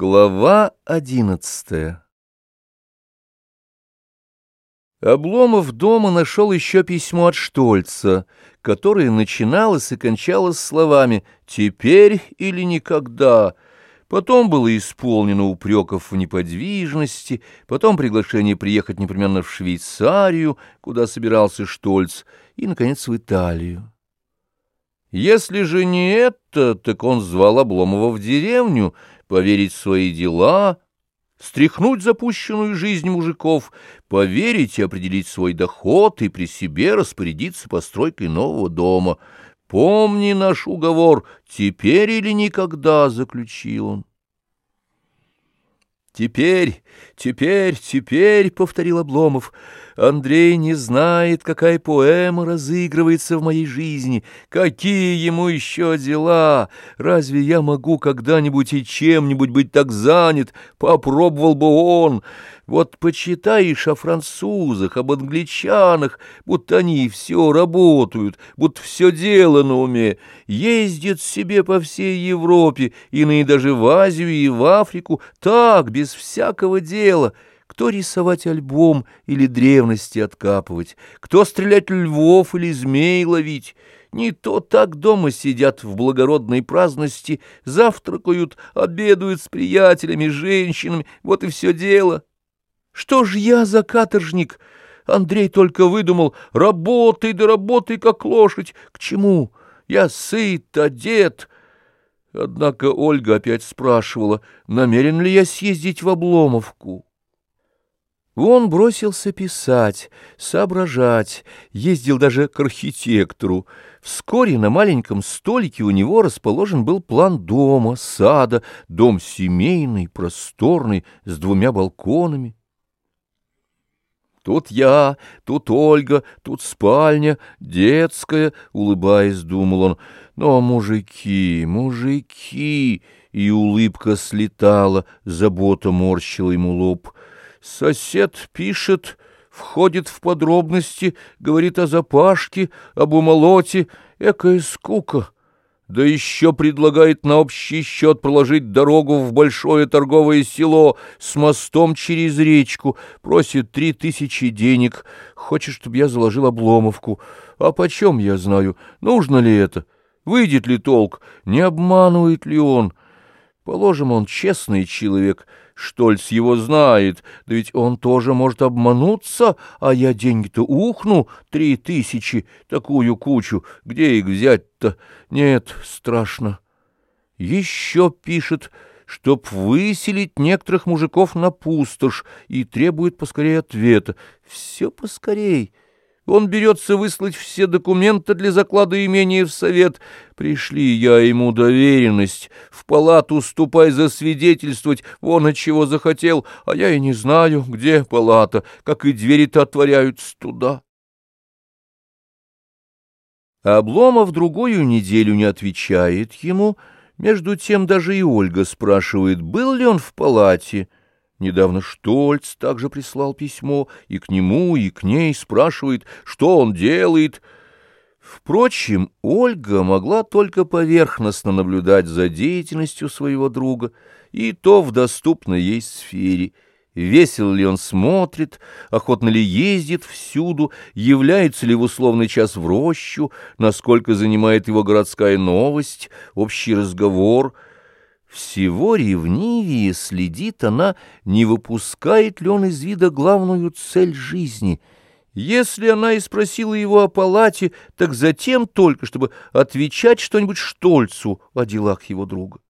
Глава одиннадцатая Обломов дома нашел еще письмо от Штольца, которое начиналось и кончалось словами «теперь или никогда». Потом было исполнено упреков в неподвижности, потом приглашение приехать непременно в Швейцарию, куда собирался Штольц, и, наконец, в Италию. Если же не это, так он звал Обломова в деревню, поверить в свои дела, стряхнуть запущенную жизнь мужиков, поверить и определить свой доход и при себе распорядиться постройкой нового дома. «Помни наш уговор, теперь или никогда», — заключил он. «Теперь, теперь, теперь», — повторил Обломов, — «Андрей не знает, какая поэма разыгрывается в моей жизни, какие ему еще дела. Разве я могу когда-нибудь и чем-нибудь быть так занят? Попробовал бы он». Вот почитаешь о французах, об англичанах, будто они все работают, будто все дело на уме, ездят себе по всей Европе, иные даже в Азию и в Африку, так, без всякого дела. Кто рисовать альбом или древности откапывать, кто стрелять львов или змей ловить. Не то так дома сидят в благородной праздности, завтракают, обедают с приятелями, женщинами, вот и все дело. Что ж я за каторжник? Андрей только выдумал, работай да работай, как лошадь. К чему? Я сыт, одет. Однако Ольга опять спрашивала, намерен ли я съездить в Обломовку. Он бросился писать, соображать, ездил даже к архитектору. Вскоре на маленьком столике у него расположен был план дома, сада, дом семейный, просторный, с двумя балконами. Тут я, тут Ольга, тут спальня, детская, улыбаясь, думал он. Но мужики, мужики, и улыбка слетала, забота морщила ему лоб. Сосед пишет, входит в подробности, говорит о запашке, об умолоте, экая скука. Да еще предлагает на общий счет проложить дорогу в большое торговое село с мостом через речку, просит три тысячи денег, хочет, чтобы я заложил обломовку. А почем я знаю, нужно ли это, выйдет ли толк, не обманывает ли он? Положим, он честный человек, Штольц его знает, да ведь он тоже может обмануться, а я деньги-то ухну, три тысячи, такую кучу, где их взять-то? Нет, страшно. Еще пишет, чтоб выселить некоторых мужиков на пустошь и требует поскорее ответа. Все поскорей. Он берется выслать все документы для заклада имения в совет. Пришли я ему доверенность. В палату ступай засвидетельствовать, вон от чего захотел, а я и не знаю, где палата, как и двери-то отворяются туда. Обломов другую неделю не отвечает ему, между тем даже и Ольга спрашивает, был ли он в палате, Недавно Штольц также прислал письмо, и к нему, и к ней спрашивает, что он делает. Впрочем, Ольга могла только поверхностно наблюдать за деятельностью своего друга, и то в доступной ей сфере. Весело ли он смотрит, охотно ли ездит всюду, является ли в условный час в рощу, насколько занимает его городская новость, общий разговор — всего ревнивее следит она, не выпускает ли он из вида главную цель жизни. Если она и спросила его о палате, так затем только, чтобы отвечать что-нибудь Штольцу о делах его друга.